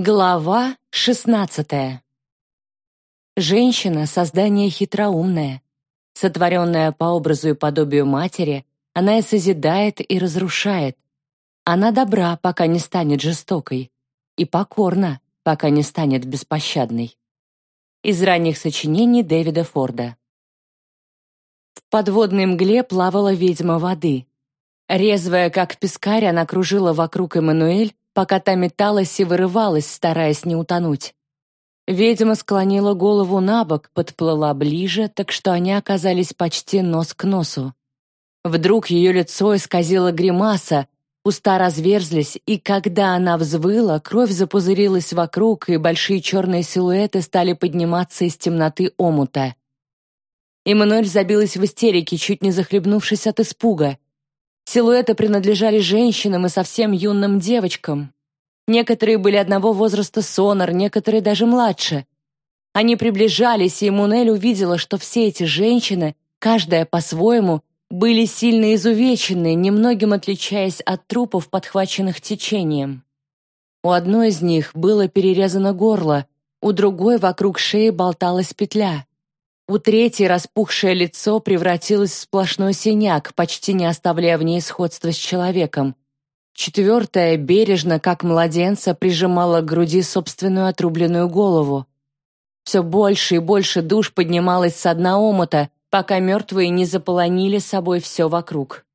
Глава шестнадцатая. Женщина — создание хитроумное. Сотворенная по образу и подобию матери, она и созидает, и разрушает. Она добра, пока не станет жестокой, и покорна, пока не станет беспощадной. Из ранних сочинений Дэвида Форда. В подводной мгле плавала ведьма воды. Резвая, как пескарь, она кружила вокруг Эммануэль, пока та металась и вырывалась, стараясь не утонуть. Ведьма склонила голову на бок, подплыла ближе, так что они оказались почти нос к носу. Вдруг ее лицо исказило гримаса, уста разверзлись, и когда она взвыла, кровь запузырилась вокруг, и большие черные силуэты стали подниматься из темноты омута. Эммануэль забилась в истерике, чуть не захлебнувшись от испуга. Силуэты принадлежали женщинам и совсем юным девочкам. Некоторые были одного возраста Сонор, некоторые даже младше. Они приближались, и Мунель увидела, что все эти женщины, каждая по-своему, были сильно изувечены, немногим отличаясь от трупов, подхваченных течением. У одной из них было перерезано горло, у другой вокруг шеи болталась петля. У третьей распухшее лицо превратилось в сплошной синяк, почти не оставляя в ней сходства с человеком. Четвертая бережно, как младенца, прижимала к груди собственную отрубленную голову. Все больше и больше душ поднималось с дна пока мертвые не заполонили собой все вокруг.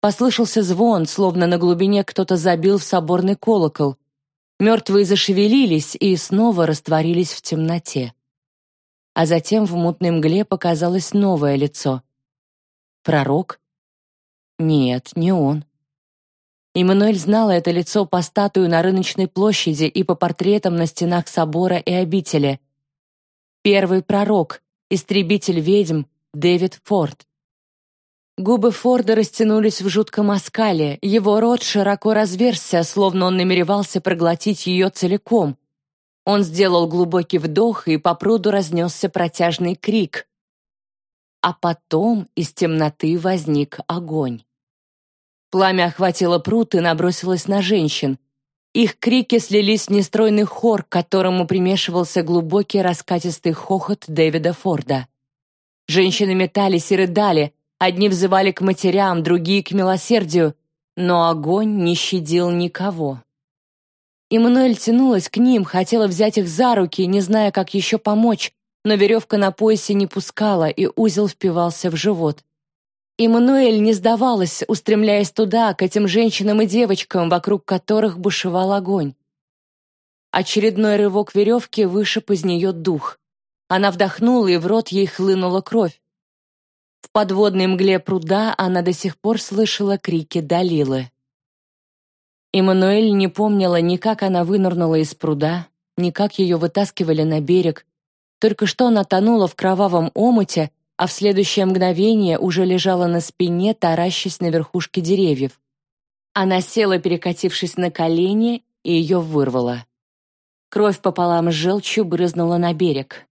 Послышался звон, словно на глубине кто-то забил в соборный колокол. Мертвые зашевелились и снова растворились в темноте а затем в мутной мгле показалось новое лицо. Пророк? Нет, не он. Эммануэль знала это лицо по статую на рыночной площади и по портретам на стенах собора и обители. Первый пророк, истребитель ведьм, Дэвид Форд. Губы Форда растянулись в жутком оскале, его рот широко разверзся, словно он намеревался проглотить ее целиком, он сделал глубокий вдох, и по пруду разнесся протяжный крик. А потом из темноты возник огонь. Пламя охватило пруд и набросилось на женщин. Их крики слились в нестройный хор, к которому примешивался глубокий раскатистый хохот Дэвида Форда. Женщины метались и рыдали, одни взывали к матерям, другие — к милосердию, но огонь не щадил никого. Эммануэль тянулась к ним, хотела взять их за руки, не зная, как еще помочь, но веревка на поясе не пускала, и узел впивался в живот. Эммануэль не сдавалась, устремляясь туда, к этим женщинам и девочкам, вокруг которых бушевал огонь. Очередной рывок веревки вышиб из нее дух. Она вдохнула, и в рот ей хлынула кровь. В подводной мгле пруда она до сих пор слышала крики Далилы. Эммануэль не помнила ни как она вынырнула из пруда, ни как ее вытаскивали на берег. Только что она тонула в кровавом омуте, а в следующее мгновение уже лежала на спине, таращась на верхушке деревьев. Она села, перекатившись на колени, и ее вырвало. Кровь пополам с желчью брызнула на берег.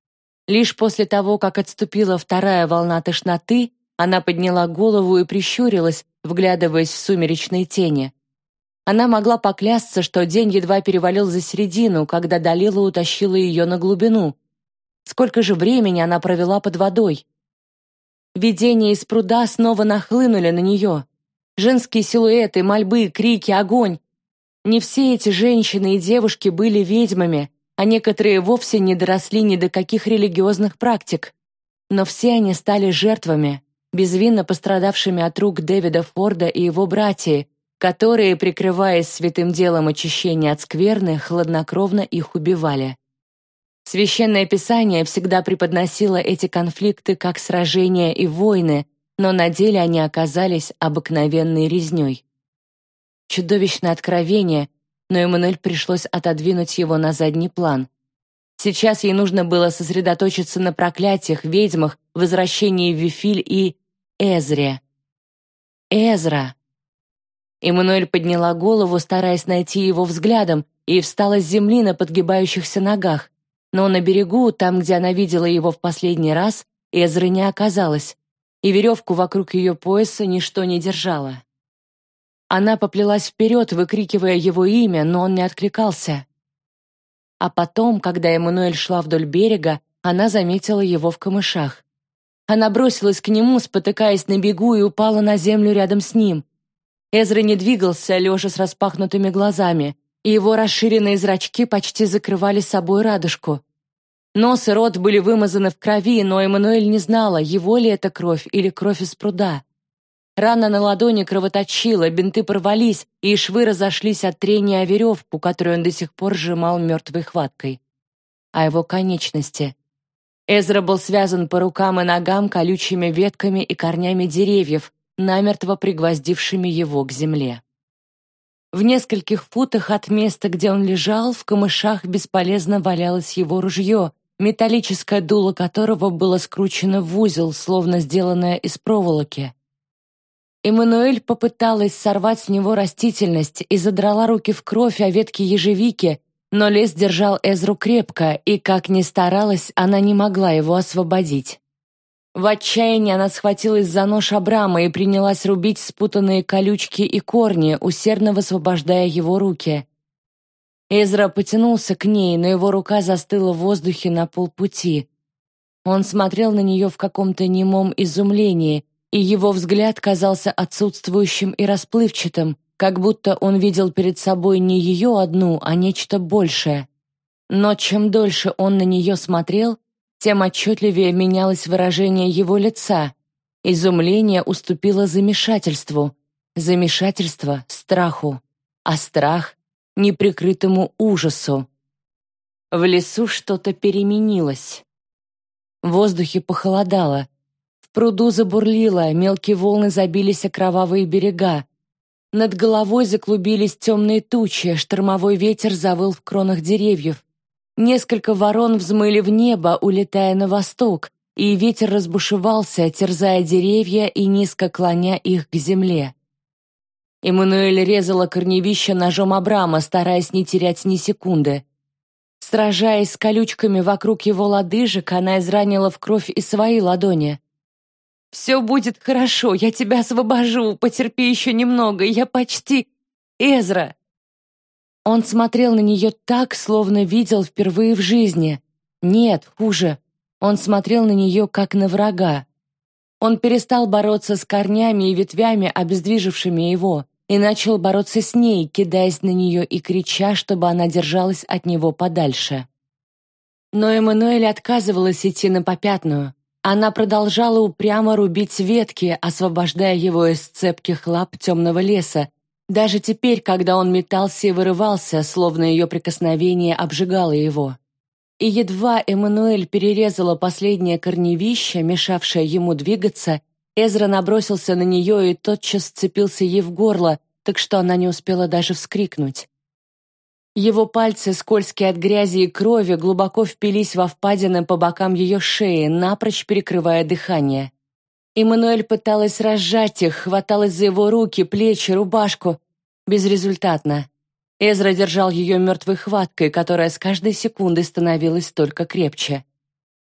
Лишь после того, как отступила вторая волна тошноты, она подняла голову и прищурилась, вглядываясь в сумеречные тени. Она могла поклясться, что день едва перевалил за середину, когда Далила утащила ее на глубину. Сколько же времени она провела под водой? Видения из пруда снова нахлынули на нее. Женские силуэты, мольбы, крики, огонь. Не все эти женщины и девушки были ведьмами, а некоторые вовсе не доросли ни до каких религиозных практик. Но все они стали жертвами, безвинно пострадавшими от рук Дэвида Форда и его братьев, которые, прикрываясь святым делом очищения от скверны, хладнокровно их убивали. Священное Писание всегда преподносило эти конфликты как сражения и войны, но на деле они оказались обыкновенной резней. Чудовищное откровение, но Эммануэль пришлось отодвинуть его на задний план. Сейчас ей нужно было сосредоточиться на проклятиях, ведьмах, возвращении в Вифиль и Эзре. Эзра! Эммануэль подняла голову, стараясь найти его взглядом, и встала с земли на подгибающихся ногах. Но на берегу, там, где она видела его в последний раз, Эзры не оказалось, и веревку вокруг ее пояса ничто не держало. Она поплелась вперед, выкрикивая его имя, но он не откликался. А потом, когда Эммануэль шла вдоль берега, она заметила его в камышах. Она бросилась к нему, спотыкаясь на бегу, и упала на землю рядом с ним. Эзра не двигался, лежа с распахнутыми глазами, и его расширенные зрачки почти закрывали собой радужку. Нос и рот были вымазаны в крови, но Эммануэль не знала, его ли это кровь или кровь из пруда. Рана на ладони кровоточила, бинты порвались, и швы разошлись от трения о веревку, которую он до сих пор сжимал мертвой хваткой. А его конечности. Эзра был связан по рукам и ногам колючими ветками и корнями деревьев, намертво пригвоздившими его к земле. В нескольких футах от места, где он лежал, в камышах бесполезно валялось его ружье, металлическое дуло которого было скручено в узел, словно сделанное из проволоки. Эммануэль попыталась сорвать с него растительность и задрала руки в кровь о ветке ежевики, но лес держал Эзру крепко, и, как ни старалась, она не могла его освободить. В отчаянии она схватилась за нож Абрама и принялась рубить спутанные колючки и корни, усердно высвобождая его руки. Эзра потянулся к ней, но его рука застыла в воздухе на полпути. Он смотрел на нее в каком-то немом изумлении — и его взгляд казался отсутствующим и расплывчатым, как будто он видел перед собой не ее одну, а нечто большее. Но чем дольше он на нее смотрел, тем отчетливее менялось выражение его лица. Изумление уступило замешательству, замешательство — страху, а страх — неприкрытому ужасу. В лесу что-то переменилось. В воздухе похолодало — пруду забурлило, мелкие волны забились о кровавые берега. Над головой заклубились темные тучи, штормовой ветер завыл в кронах деревьев. Несколько ворон взмыли в небо, улетая на восток, и ветер разбушевался, терзая деревья и низко клоня их к земле. Эммануэль резала корневища ножом Абрама, стараясь не терять ни секунды. Сражаясь с колючками вокруг его лодыжек, она изранила в кровь и свои ладони. Все будет хорошо, я тебя освобожу, потерпи еще немного, я почти... Эзра!» Он смотрел на нее так, словно видел впервые в жизни. Нет, хуже. Он смотрел на нее, как на врага. Он перестал бороться с корнями и ветвями, обездвижившими его, и начал бороться с ней, кидаясь на нее и крича, чтобы она держалась от него подальше. Но Эммануэль отказывалась идти на попятную. Она продолжала упрямо рубить ветки, освобождая его из цепких лап темного леса, даже теперь, когда он метался и вырывался, словно ее прикосновение обжигало его. И едва Эммануэль перерезала последнее корневище, мешавшее ему двигаться, Эзра набросился на нее и тотчас сцепился ей в горло, так что она не успела даже вскрикнуть. Его пальцы, скользкие от грязи и крови, глубоко впились во впадины по бокам ее шеи, напрочь перекрывая дыхание. Эммануэль пыталась разжать их, хваталась за его руки, плечи, рубашку. Безрезультатно. Эзра держал ее мертвой хваткой, которая с каждой секундой становилась только крепче.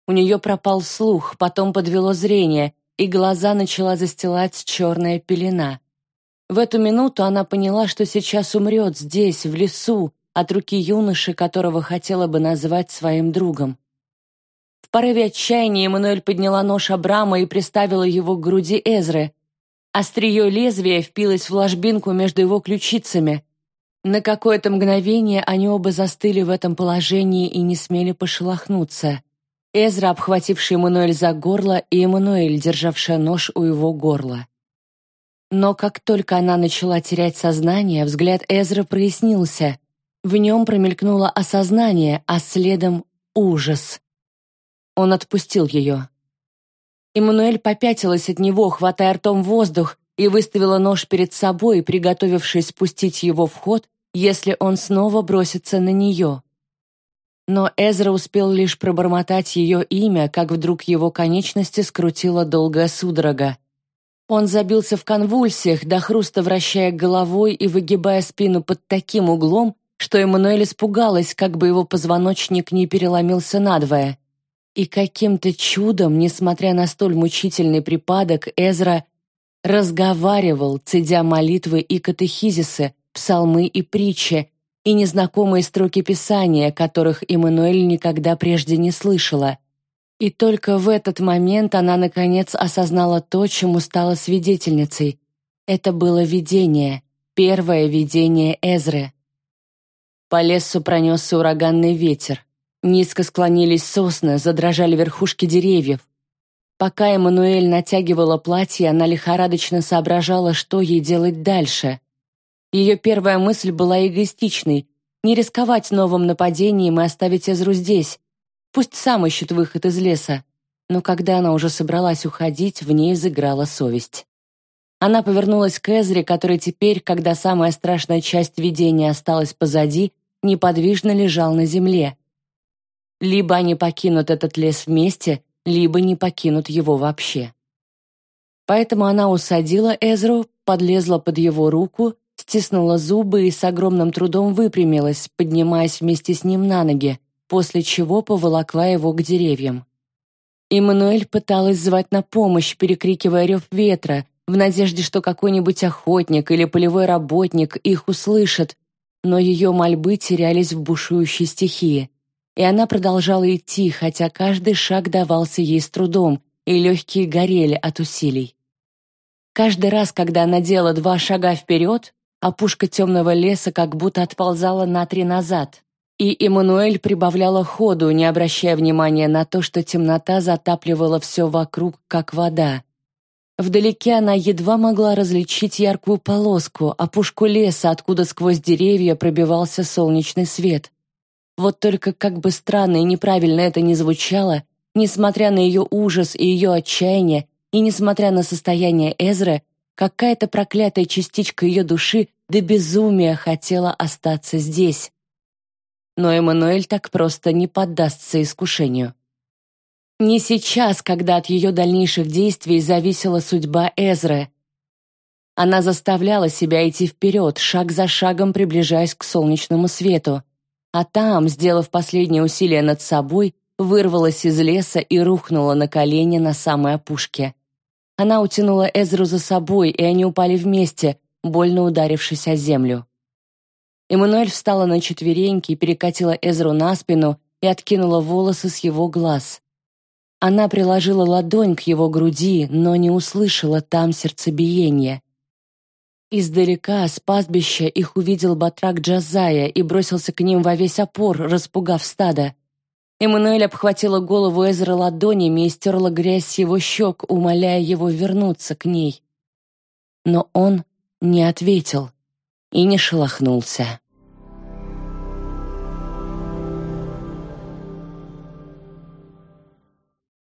У нее пропал слух, потом подвело зрение, и глаза начала застилать черная пелена. В эту минуту она поняла, что сейчас умрет здесь, в лесу, от руки юноши, которого хотела бы назвать своим другом. Порыве отчаяния Эммануэль подняла нож Абрама и приставила его к груди Эзры. Острие лезвия впилось в ложбинку между его ключицами. На какое-то мгновение они оба застыли в этом положении и не смели пошелохнуться. Эзра, обхвативший Эммануэль за горло, и Эммануэль, державшая нож у его горла. Но как только она начала терять сознание, взгляд Эзры прояснился. В нем промелькнуло осознание, а следом — ужас. Он отпустил ее. Эммануэль попятилась от него, хватая ртом воздух, и выставила нож перед собой, приготовившись спустить его в ход, если он снова бросится на нее. Но Эзра успел лишь пробормотать ее имя, как вдруг его конечности скрутила долгая судорога. Он забился в конвульсиях, до хруста вращая головой и выгибая спину под таким углом, что Эммануэль испугалась, как бы его позвоночник не переломился надвое. И каким-то чудом, несмотря на столь мучительный припадок, Эзра разговаривал, цедя молитвы и катехизисы, псалмы и притчи, и незнакомые строки Писания, которых Эммануэль никогда прежде не слышала. И только в этот момент она, наконец, осознала то, чему стала свидетельницей. Это было видение, первое видение Эзры. По лесу пронесся ураганный ветер. Низко склонились сосны, задрожали верхушки деревьев. Пока Эммануэль натягивала платье, она лихорадочно соображала, что ей делать дальше. Ее первая мысль была эгоистичной — не рисковать новым нападением и оставить Эзру здесь. Пусть сам ищет выход из леса. Но когда она уже собралась уходить, в ней взыграла совесть. Она повернулась к Эзре, который теперь, когда самая страшная часть видения осталась позади, неподвижно лежал на земле. Либо они покинут этот лес вместе, либо не покинут его вообще. Поэтому она усадила Эзру, подлезла под его руку, стиснула зубы и с огромным трудом выпрямилась, поднимаясь вместе с ним на ноги, после чего поволокла его к деревьям. Эммануэль пыталась звать на помощь, перекрикивая рев ветра, в надежде, что какой-нибудь охотник или полевой работник их услышит, но ее мольбы терялись в бушующей стихии. И она продолжала идти, хотя каждый шаг давался ей с трудом, и легкие горели от усилий. Каждый раз, когда она делала два шага вперед, опушка темного леса как будто отползала на три назад, и Эммануэль прибавляла ходу, не обращая внимания на то, что темнота затапливала все вокруг, как вода. Вдалеке она едва могла различить яркую полоску, опушку леса, откуда сквозь деревья пробивался солнечный свет. Вот только как бы странно и неправильно это ни звучало, несмотря на ее ужас и ее отчаяние, и несмотря на состояние Эзры, какая-то проклятая частичка ее души до безумия хотела остаться здесь. Но Эммануэль так просто не поддастся искушению. Не сейчас, когда от ее дальнейших действий зависела судьба Эзры. Она заставляла себя идти вперед, шаг за шагом приближаясь к солнечному свету, а там, сделав последнее усилие над собой, вырвалась из леса и рухнула на колени на самой опушке. Она утянула Эзру за собой, и они упали вместе, больно ударившись о землю. Эммануэль встала на четвереньки, перекатила Эзру на спину и откинула волосы с его глаз. Она приложила ладонь к его груди, но не услышала там сердцебиения. Издалека, с пастбища, их увидел батрак Джазая и бросился к ним во весь опор, распугав стадо. Эммануэль обхватила голову Эзра ладонями и стерла грязь с его щек, умоляя его вернуться к ней. Но он не ответил и не шелохнулся.